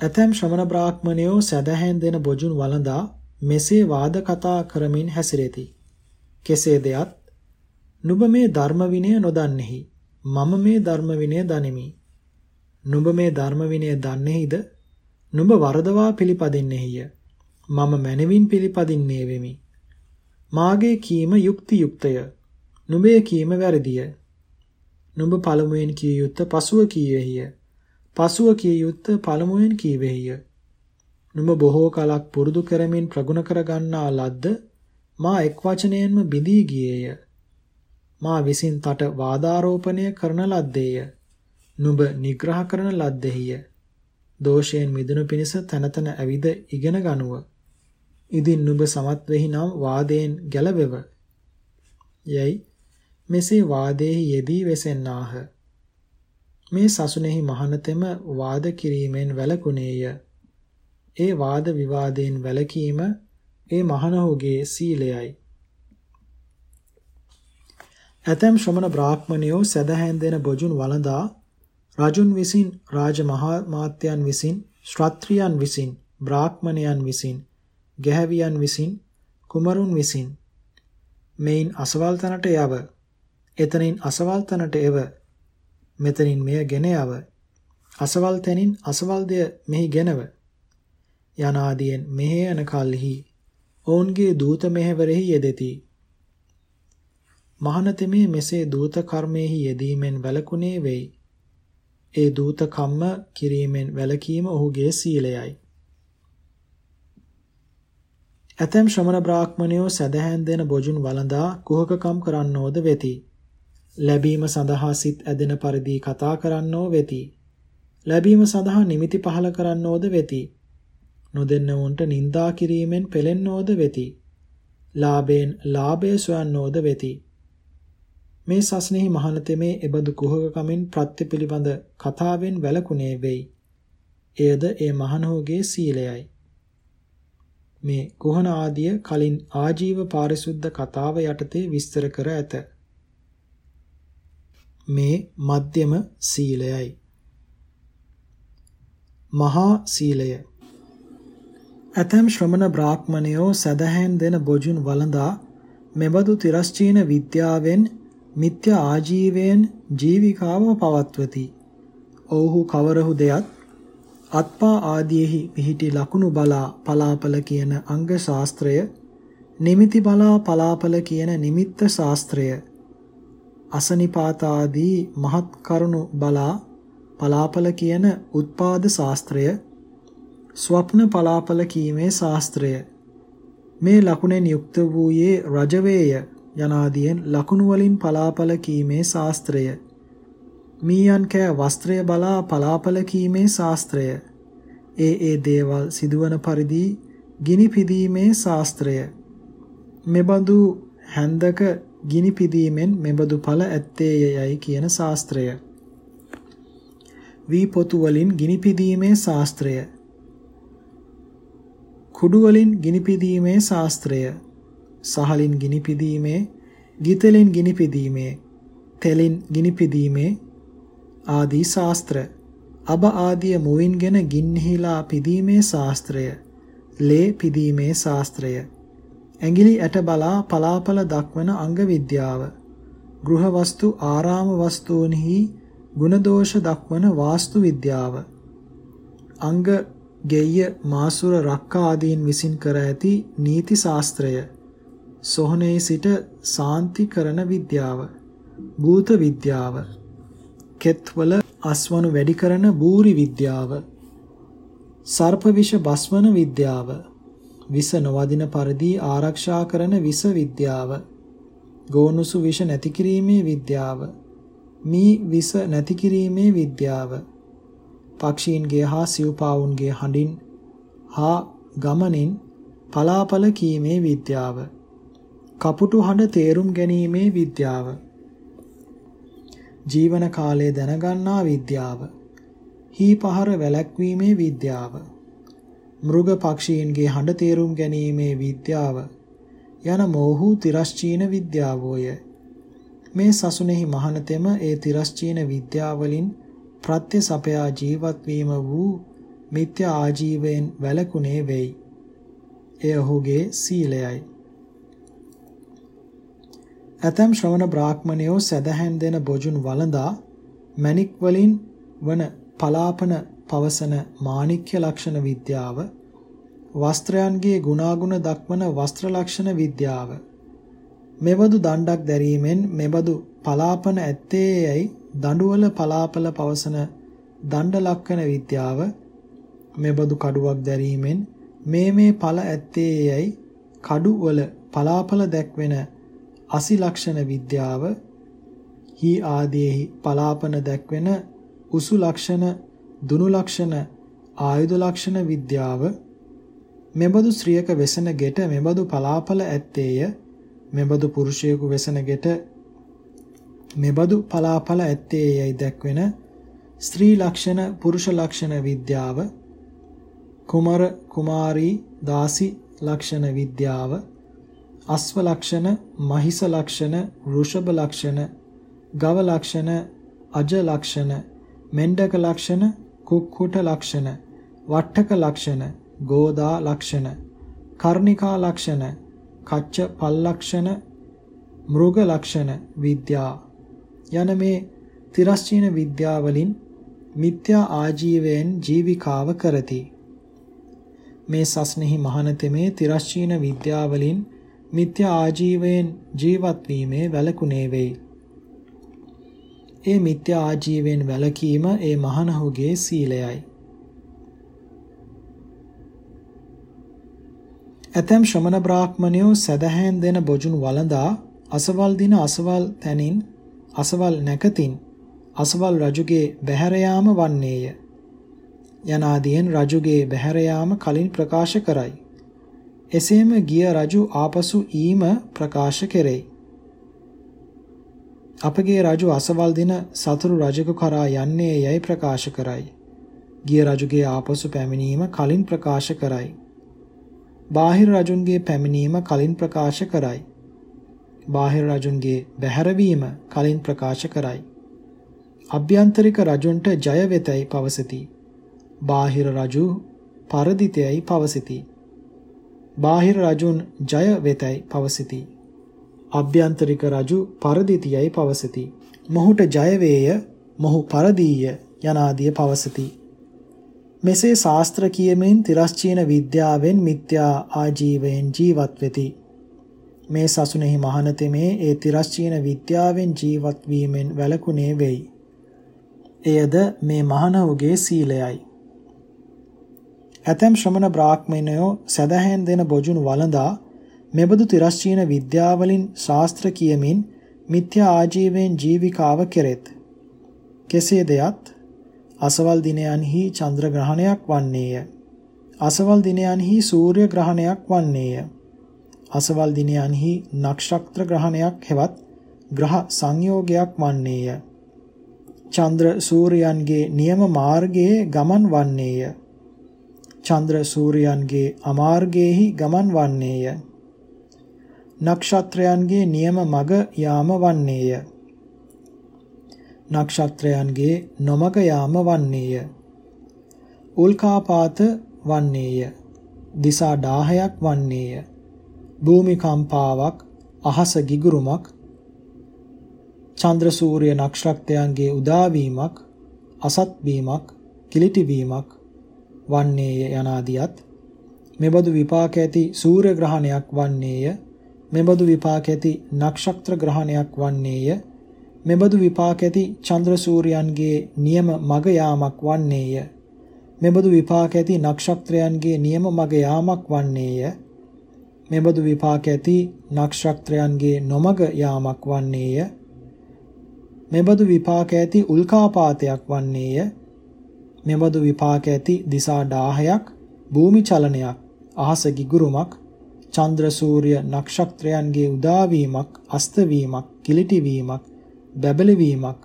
ඇතැම් ශ්‍රමණ බ්‍රාහ්මණයෝ සදහැන් දෙන බොජුන් වළඳා මෙසේ වාද කතා කරමින් හැසිරෙති. කෙසේදයත් නුඹ මේ ධර්ම විනය නොදන්නෙහි මම මේ ධර්ම විනය දනිමි. නුඹ මේ ධර්ම විනය දන්නේහිද? නුඹ වරදවා පිළිපදින්නේහිය. මම මනවින් පිළිපදින්නේ වෙමි. මාගේ කීම යුක්ති යුක්තය. නුඹේ කීම වැරදිය. නුඹ පළමුවෙන් කිය යුත්ත පසුව කීවේහිය. පසුව කිය යුත්ත පළමුවෙන් කීවේහිය. නුඹ බොහෝ කලක් පුරුදු කරමින් ප්‍රගුණ කර ගන්නා ලද්ද මා එක් වචනයෙන්ම බිඳී ගියේය. මා විසින් තට වාදාරෝපණය කරන ලද්දේය. නුඹ නිග්‍රහ කරන ලද්දෙහිය. දෝෂයෙන් මිදුණු පිණිස තන තන ඇවිද ඉගෙන ගනුව. ඉදින් නුඹ සමත් වෙහි නම් වාදයෙන් ගැලවෙව. යයි මෙසේ වාදයේ යෙදී වෙසෙන්නාහ. මේ සසුනේහි මහනතෙම වාද කිරීමෙන් වැළකුණේය. ඒ වාද විවාදයෙන් වැළකීම ඒ මහණහුගේ සීලයයි. ඇතැම් ශ්‍රමණ බ්‍රාහ්මණයෝ සදහැන් දෙන බොජුන් වළඳා රජුන් විසින් රාජ මහා මාත්‍යයන් විසින් ශ්‍රාත්‍රියන් විසින් බ්‍රාහ්මණයන් විසින් ගැහැවියන් විසින් කුමරුන් විසින් මෙයින් අසවල් තනට යව. එතනින් අසවල් තනට එව. මෙතනින් මෙය ගෙන යව. අසවල් තැනින් අසවල් දෙය මෙහි ගෙනව. යනාදීන් මෙහෙ යන කල්හි ඔවුන්ගේ දූත මෙහෙවරෙහි යෙදෙති. මහානතෙමේ මෙසේ දූත කර්මයෙහි යෙදීමෙන් වැළකුණේ වෙයි. ඒ දූත කම්ම කිරීමෙන් වැළකීම ඔහුගේ සීලයයි. ඇතැම් ශ්‍රමණ බ්‍රාහ්මණයෝ සදහැන් දෙන බොජුන් වළඳා කුහකකම් කරන්නෝද වෙති. ලැබීම සඳහා සිත් ඇදෙන පරිදි කතා කරන්නෝ වෙති. ලැබීම සඳහා නිමිති පහල කරන්නෝද වෙති. නොදෙන්නවුන්ට නිඳා කිරීමෙන් පෙළෙන්නෝද වෙති. ලාභයෙන් ලාභය සොයන්නෝද වෙති. මේ සස්නෙහි මහානතෙමේ එබඳු කුහකකමින් ප්‍රත්‍ය පිළිබඳ කතාවෙන් වැළකුණේ වෙයි. එයද ඒ මහණෝගේ සීලයයි. මේ කුහන ආදිය කලින් ආජීව පාරිශුද්ධ කතාව යටතේ විස්තර කර ඇත. මේ මධ්‍යම සීලයයි. මහා සීලය ඇතැම් ශ්‍රමණ බ්‍රාහ්මණයෝ සදහැන් දෙන බොජුන් වළඳා මෙබඳු තිරස්චීන විද්‍යාවෙන් මිත්‍යා ආජීවයෙන් ජීවිකාව පවත්වති. ඔව්හු කවරහු දෙයත් අත්පා ආදීෙහි පිහිටි ලකුණු බලා පලාපල කියන අංග ශාස්ත්‍රය නිමිති බලා පලාපල කියන නිමිත්ත ශාස්ත්‍රය අසනිපාත ආදී මහත් කරුණු බලා පලාපල කියන උත්පාද ශාස්ත්‍රය ස්වප්න පලාපල කීමේ ශාස්ත්‍රය. මේ ලකුණෙන් යුක්ත වූයේ රජවේය යනාදීන් ලකුණු වලින් පලාපල කීමේ ශාස්ත්‍රය. මීයන් කෑ වස්ත්‍රය බලා පලාපල කීමේ ශාස්ත්‍රය. ඒ ඒ දේවල් සිදුවන පරිදි ගිනි පිදීමේ ශාස්ත්‍රය. මෙබඳු හැන්දක ගිනි පිදීමෙන් මෙබඳු ඵල ඇත්තේයයි කියන ශාස්ත්‍රය. වී පොතු වලින් ගිනි පිදීමේ ශාස්ත්‍රය. කුඩු වලින් ගිනි පිදීමේ ශාස්ත්‍රය. සහලින් ගිනි පිදීමේ ගිතෙලින් ගිනි පිදීමේ තෙලින් ගිනි පිදීමේ ආදී ශාස්ත්‍ර අබ ආදිය මුවින්ගෙන ගින්නෙහිලා පිදීමේ ශාස්ත්‍රය. ලේ පිදීමේ ශාස්ත්‍රය. ඇඟිලි ඇට බලා පලාපල දක්වන අංග විද්‍යාව. ගෘහ වස්තු ආරාම වස්තුන්හි ගුණදෝෂ දක්වන වාස්තු විද්‍යාව. අංග ගෙය්‍ය මාසුර රක්කා ආදීන් විසින් කර ඇති නීති ශාස්ත්‍රය. සොහනේ සිට සාන්ති කරන විද්‍යාව. භූත විද්‍යාව. කෙත්වල අස්වනු වැඩි කරන බූරි විද්‍යාව සර්ප විෂ බස්වන විද්‍යාව විස නොවදින පරිදි ආරක්ෂා කරන විස විද්‍යාව ගෝනුසු විෂ නැති කිරීමේ විද්‍යාව මී විස නැති කිරීමේ විද්‍යාව පක්ෂීන්ගේ හා සිව්පාවුන්ගේ හඬින් හා ගමනින් පලාපල කීමේ විද්‍යාව කපුටු හඬ තේරුම් ගැනීමේ විද්‍යාව ජීවන කාලය දැනගන්නා විද්‍යාව හී පහර වැළැක්වීමේ විද්‍යාව මෘග පක්ෂීන්ගේ හඬ තේරුම් ගැනීමේ විද්‍යාව යන මෝහු තිරස්චීන විද්‍යාවෝය මේ සසුනේහි මහානතෙම ඒ තිරස්චීන විද්‍යාවලින් ප්‍රත්‍ය සපයා ජීවත් වීම වූ මිත්‍යා ආජීවයෙන් වැළකුණේ වෙයි. එය ඔහුගේ සීලයයි. ඇතම් ශ්‍රවණ බ්‍රාහ්මණයෝ සදහැන් දෙන බොජුන් වළඳා මණික් වලින් වන පලාපන පවසන මාණික්‍ය ලක්ෂණ විද්‍යාව වස්ත්‍රයන්ගේ ගුණාගුණ දක්වන වස්ත්‍ර ලක්ෂණ විද්‍යාව මෙබඳු දණ්ඩක් දැරීමෙන් මෙබඳු පලාපන ඇත්තේයයි දඬුවල පලාපල පවසන දණ්ඩ ලක්කන විද්‍යාව මෙබඳු කඩුවක් දැරීමෙන් මේ මේ ඵල ඇත්තේ යයි කඩුවල පලාපල දැක්වෙන අසි ලක්ෂණ විද්‍යාව හි ආදීෙහි පලාපන දැක්වෙන උසු ලක්ෂණ දුනු ලක්ෂණ ආයුධ ලක්ෂණ විද්‍යාව මෙබඳු ස්ත්‍රියක වෙසන ගෙට මෙබඳු පලාපල ඇත්තේය මෙබඳු පුරුෂයෙකු වෙසන ගෙට මෙබඳු පලාපල ඇත්තේ යයි දැක්වෙන ස්ත්‍රී ලක්ෂණ පුරුෂ ලක්ෂණ විද්‍යාව කුමර කුමාරී දාසි ලක්ෂණ විද්‍යාව අස්ව ලක්ෂණ මහිස ලක්ෂණ වෘෂභ ලක්ෂණ ගව ලක්ෂණ අජ ලක්ෂණ මෙණ්ඩක ලක්ෂණ කුක්කුට ලක්ෂණ වට්ටක ලක්ෂණ ගෝදා ලක්ෂණ කර්ණිකා ලක්ෂණ කච්ච පල්ලක්ෂණ මෘග ලක්ෂණ විද්‍යා යන මේ තිරස්චීන විද්‍යාවලින් මිත්‍යා ආජීවයෙන් ජීවිකාව කරති. මේ සස්නෙහි මහානතෙමේ තිරස්චීන විද්‍යාවලින් මිත්‍යා ආජීවයෙන් ජීවත් වීමේ වැළකුණේ වෙයි. ඒ මිත්‍යා ආජීවයෙන් වැළකීම ඒ මහණහුගේ සීලයයි. ඇතැම් ශ්‍රමණ බ්‍රාහ්මණයෝ සදහැන් දෙන බොජුන් වළඳා අසවල් දින අසවල් තැනින් අසවල් නැකතින් අසවල් රජුගේ බැහැර යාම වන්නේය. යනාදීන් රජුගේ බැහැර යාම කලින් ප්‍රකාශ කරයි. එසේම ගිය රජු ආපසු ඊම ප්‍රකාශ කෙරෙයි. අපගේ රජු අසවල් දින සතුරු රජකු කරා යන්නේ යයි ප්‍රකාශ කරයි. ගිය රජුගේ ආපසු පැමිණීම කලින් ප්‍රකාශ කරයි. බාහිර රජුන්ගේ පැමිණීම කලින් ප්‍රකාශ කරයි. බාහිර රජුන්ගේ බැහැරවීම කලින් ප්‍රකාශ කරයි. අභ්‍යන්තරික රජුන්ට ජය වෙතයි පවසති. බාහිර රජු පරදිතයයි පවසිති. බාහිර රජුන් ජය වෙතයි පවසිති. අභ්‍යන්තරික රජු පරදිතියයි පවසති. මොහුට ජය වේය, මොහු පරදීය යනාදිය පවසති. මෙසේ ශාස්ත්‍ර කියමින් තිරස්චීන විද්‍යාවෙන් මිත්‍යා ආජීවයෙන් ජීවත් වෙති. මේ සසුනේහි මහානතෙමේ ඒ තිරස්චීන විද්‍යාවෙන් ජීවත් වීමෙන් වැළකුණේ වෙයි. එයද මේ මහණවුගේ සීලයයි. ඇතැම් ශ්‍රමණ බ්‍රාහ්මණයෝ සදහැන් දෙන බොජුන් වළඳා මෙබඳු තිරස්චීන විද්‍යාවලින් ශාස්ත්‍ර කියමින් මිත්‍යා ආජීවයෙන් ජීවිකාව කෙරෙත්. කෙසේ දෙයත් අසවල් දිනයන්හි චන්ද්‍ර ග්‍රහණයක් වන්නේය. අසවල් දිනයන්හි සූර්ය ග්‍රහණයක් වන්නේය. අසවල් දිනයන්හි නක්ෂත්‍ර ග්‍රහණයක් හෙවත් ග්‍රහ සංයෝගයක් වන්නේය. චන්ද්‍ර සූර්යයන්ගේ නියම මාර්ගයේ ගමන් වන්නේය. චන්ද්‍ර සූර්යයන්ගේ අමාර්ගයේහි ගමන් වන්නේය. නක්ෂත්‍රයන්ගේ නියම මග යාම වන්නේය. නක්ෂත්‍රයන්ගේ නොමග යාම වන්නේය. උල්කාපාත වන්නේය. දිසා 10ක් වන්නේය. භූමිකම්පාවක් අහස ගිගුරුමක් චන්ද්‍ර සූර්ය නක්ෂත්‍රයන්ගේ උදාවීමක් අසත් වීමක් කිලිටි වීමක් වන්නේය යනාදියත් මෙබඳු විපාක ඇති සූර්ය ග්‍රහණයක් වන්නේය මෙබඳු විපාක ඇති නක්ෂත්‍ර ග්‍රහණයක් වන්නේය මෙබඳු විපාක ඇති චන්ද්‍ර සූර්යයන්ගේ නියම මග යාමක් වන්නේය. මෙබඳු විපාක ඇති නක්ෂත්‍රයන්ගේ නියම මග යාමක් වන්නේය. මෙබඳු විපාක ඇති නක්ෂත්‍රයන්ගේ නොමග යාමක් වන්නේය. මෙබඳු විපාක ඇති උල්කාපාතයක් වන්නේය. මෙබඳු විපාක ඇති දිසා 10ක් භූමි චලනයක් අහස ගිගුරුමක් චන්ද්‍ර සූර්ය නක්ෂත්‍රයන්ගේ උදාවීමක් අස්තවීමක් කිලිටිවීමක් බැබළවීමක්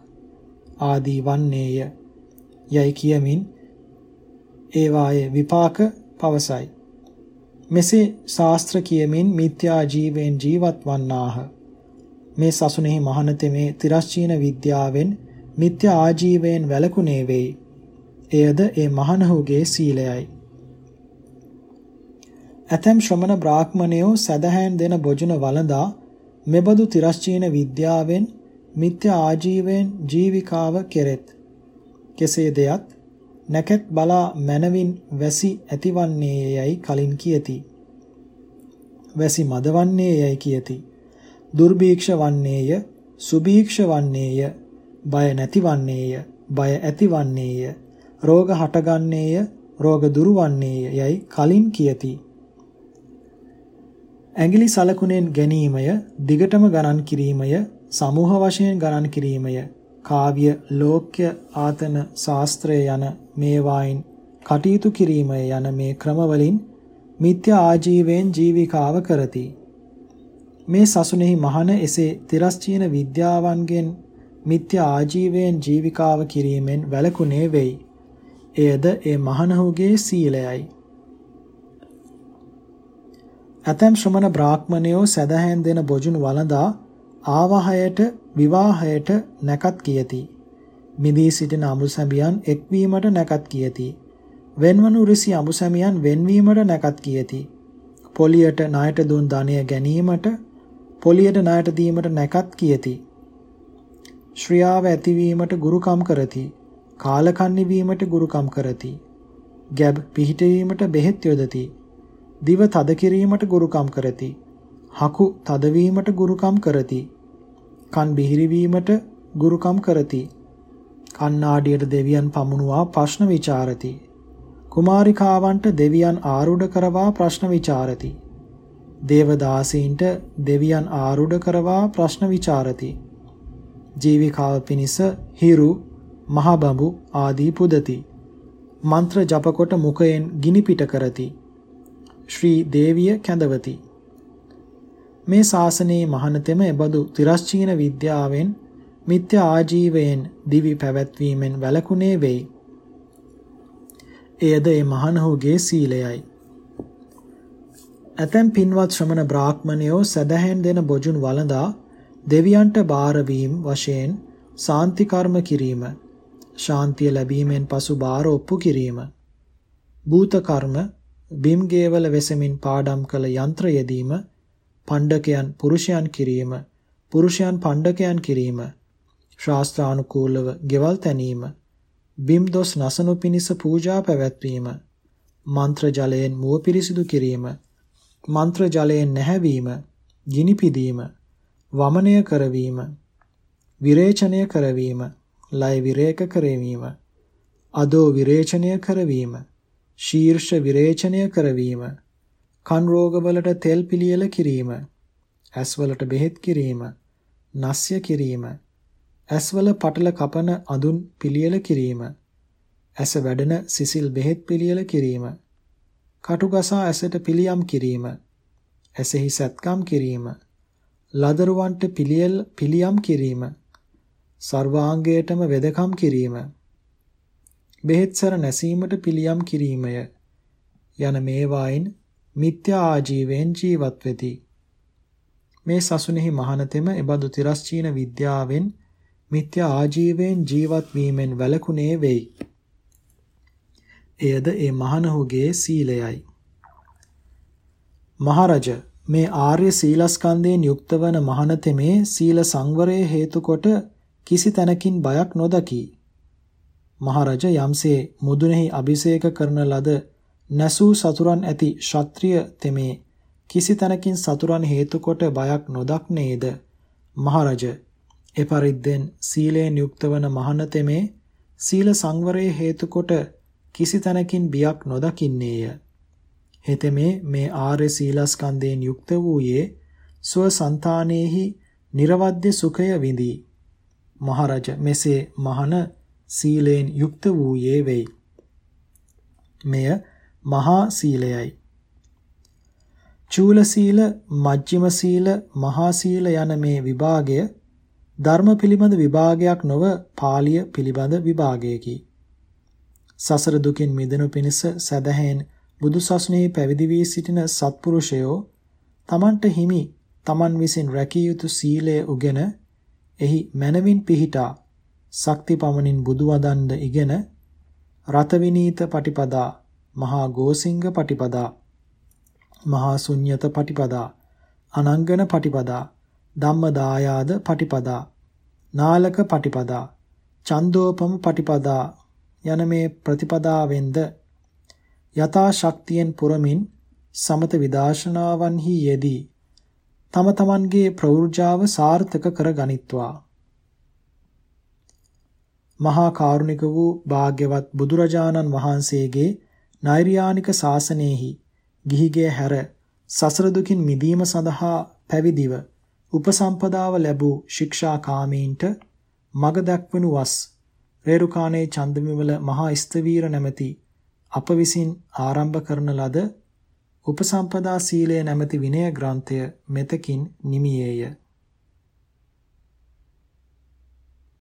ආදී වන්නේය යයි කියමින් ඒවායේ විපාක පවසයි. මෙසේ ශාස්ත්‍ර කියමින් මිත්‍යා ජීවෙන් ජීවත් වන්නාහ. මේ සසුනේහි මහානතෙමේ තිරස්චීන විද්‍යාවෙන් මිත්‍යා ආජීවයෙන් වැළකුණේ වෙයි. එයද ඒ මහණහුගේ සීලයයි. ඇතැම් ශ්‍රමණ බ්‍රාහ්මණයෝ සදහැන් දෙන බොජුන වළඳා මෙබඳු තිරස්චීන විද්‍යාවෙන් මිත්‍යා ආජීවයෙන් ජීවිකාව කෙරෙත්. කෙසේ දෙයත් නැකත් බලා මනවින් වැසි ඇතිවන්නේ යයි කලින් කියති. වැසි මදවන්නේ යයි කියති. දුර්භීක්ෂ වන්නේය, සුභීක්ෂ වන්නේය, බය නැතිවන්නේය, බය ඇතිවන්නේය, රෝග හටගන්නේය, රෝග දුරුවන්නේය යයි කලින් කියති. ඇඟිලි සලකුණෙන් ගැනීමය, දිගටම ගණන් කිරීමය, සමූහ වශයෙන් ගණන් කිරීමය. කාව්‍ය ලෝක්‍ය ආතන ශාස්ත්‍රය යන මේවායින් කටයුතු කිරීමය යන මේ ක්‍රමවලින් මිත්‍යා ආජීවයෙන් ජීවිකාව කරති. මේ සසුනේහි මහන එසේ තිරස්චීන විද්‍යාවන්ගෙන් මිත්‍යා ආජීවයෙන් ජීවිකාව කිරීමෙන් වැළකුණේ වෙයි. එයද ඒ මහනහුගේ සීලයයි ඇතැම් ශ්‍රමණ බ්‍රාහ්මණයෝ සදහැන් දෙන බොජුන් වළඳා ආවාහයට විවාහයට නැකත් කියති. මිදී සිටින අමුසැමියන් එක්වීමට නැකත් කියති. වෙන්වනු ඍසි අමුසැමියන් වෙන්වීමට නැකත් කියති. පොලියට ණයට දුන් ධනය ගැනීමට පොලියට ණයට දීමට නැකත් කියති. ශ්‍රියාව ඇතිවීමට ගුරුකම් කරති. කාලකන්නි වීමට ගුරුකම් කරති. ගැබ් පිහිටවීමට බෙහෙත් යොදති. දිව තද කිරීමට ගුරුකම් කරති. හකු තදවීමට ගුරුකම් කරති. කන් බිහිරිවීමට ගුරුකම් කරති. කන්නාඩියට දෙවියන් පමුණුවා ප්‍රශ්න විචාරති. කුමාරිකාවන්ට දෙවියන් ආරූඪ කරවා ප්‍රශ්න විචාරති. දේවදාසීන්ට දෙවියන් ආරූඪ කරවා ප්‍රශ්න විචාරති. ජීවිකාව පිණිස හිරු මහ බඹු ආදී පුදති. මන්ත්‍ර ජපකොට මුඛයෙන් ගිනි පිට කරති. ශ්‍රී දේවිය කැඳවති. මේ ශාසනයේ මහානතෙම එබඳු තිරස්චීන විද්‍යාවෙන් මිත්‍යා ආජීවයෙන් දිවි පැවැත්වීමෙන් වැළකුණේ වෙයි. එයද ඒ මහණහුගේ සීලයයි. ඇතැම් පින්වත් ශ්‍රමණ බ්‍රාහ්මණයෝ සදහැන් දෙන බොජුන් වළඳා දෙවියන්ට බාර වශයෙන් සාන්ති කර්ම කිරීම ශාන්තිය ලැබීමෙන් පසු බාර ඔප්පු කිරීම. භූත කර්ම බිම්ගේවල වෙසමින් පාඩම් කළ යන්ත්‍ර යෙදීම පණ්ඩකයන් පුරුෂයන් කිරීම පුරුෂයන් පණ්ඩකයන් කිරීම ශාස්ත්‍රානුකූලව ගෙවල් තැනීම බිම් දොස් නසනු පිණිස පූජා පැවැත්වීම මන්ත්‍ර ජලයෙන් මුව පිරිසිදු කිරීම මන්ත්‍ර ජලයෙන් නැහැවීම ගිනි පිදීම වමනය කරවීම විරේචනය කරවීම ලය විරේක කරවීම. අදෝ විරේචනය කරවීම. ශීර්ෂ විරේචනය කරවීම. කන් රෝගවලට තෙල් පිළියෙල කිරීම. ඇස්වලට බෙහෙත් කිරීම. නස්ය කිරීම. ඇස්වල පටල කපන අඳුන් පිළියෙල කිරීම. ඇස වැඩෙන සිසිල් බෙහෙත් පිළියෙල කිරීම. කටුගසා ඇසට පිළියම් කිරීම. ඇසෙහි සත්කම් කිරීම. ලදරුවන්ට පිළියෙල පිළියම් කිරීම. සර්වාංගයටම වෙදකම් කිරීම බෙහෙත්සර නැසීමට පිළියම් කිරීමය යන මේවායින් මිත්‍යා ආජීවයෙන් ජීවත් වෙති. මේ සසුනේහි මහානතෙම එබඳු තිරස්චීන විද්‍යාවෙන් මිත්‍යා ආජීවයෙන් ජීවත් වීමෙන් වැළකුණේ වෙයි. එයද ඒ මහණහුගේ සීලයයි. මහරජ මේ ආර්ය සීලස්කන්ධයෙන් යුක්ත වන මහණතෙමේ සීල සංවරයේ හේතු කොට කිසි තැනකින් බයක් නොදකි. මහරජ යම්සේ මුදුනේහි අභිෂේක කරන ලද නැසූ සතුරන් ඇති ශාත්‍රීය තෙමේ කිසි තැනකින් සතුරන් හේතු කොට බයක් නොදක්නේද? මහරජ එපරිද්දෙන් සීලයෙන් යුක්ත වන මහන තෙමේ සීල සංවරයේ හේතු කොට කිසි තැනකින් බියක් නොදකින්නේය. හෙතෙමේ මේ ආර්ය සීලස්කන්ධයෙන් යුක්ත වූයේ ස්ව సంతානෙහි නිර්වද්‍ය සුඛය විඳී. මහරජ මෙසේ මහන සීලයෙන් යුක්ත වූයේ වෙයි. මෙය මහා සීලයයි. චූල සීල, මජ්ක්‍ධිම සීල, මහා සීල යන මේ විභාගය ධර්ම පිළිබඳ විභාගයක් නොව පාලිය පිළිබඳ විභාගයකි. සසර දුකින් මිදෙනු පිණිස සදහෙන් බුදු සසුනේ පැවිදි වී සිටින සත්පුරුෂයෝ තමන්ට හිමි තමන් විසින් රැකිය යුතු සීලය උගෙන එහි මනවින් පිහිටා ශක්ති පමණින් බුදු වදන්ද ඉගෙන රත විනීත පටිපදා මහා ගෝසිංග පටිපදා මහා ශුන්්‍යත පටිපදා අනංගන පටිපදා ධම්මදායාද පටිපදා නාලක පටිපදා චන්දෝපම පටිපදා යන මේ ප්‍රතිපදාවෙන්ද යථා ශක්තියෙන් පුරමින් සමත විදාශනාවන්හි යෙදී තම තමන්ගේ ප්‍රවෘජාව සාර්ථක කර ගනිත්වා මහා කාරුණික වූ භාග්‍යවත් බුදුරජාණන් වහන්සේගේ නෛර්යානික ශාසනයෙහි ගිහිගේ හැර සසර දුකින් මිදීම සඳහා පැවිදිව උපසම්පදාව ලැබූ ශික්ෂාකාමීන්ට මග දක්වනු වස් රේරුකාණේ චන්දමිවල මහා ස්තවීර නැමැති අප විසින් ආරම්භ කරන ලද උපසම්පදා සීලය නැමැති විනය ග්‍රන්ථය මෙතකින් නිමියේය.